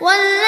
والذين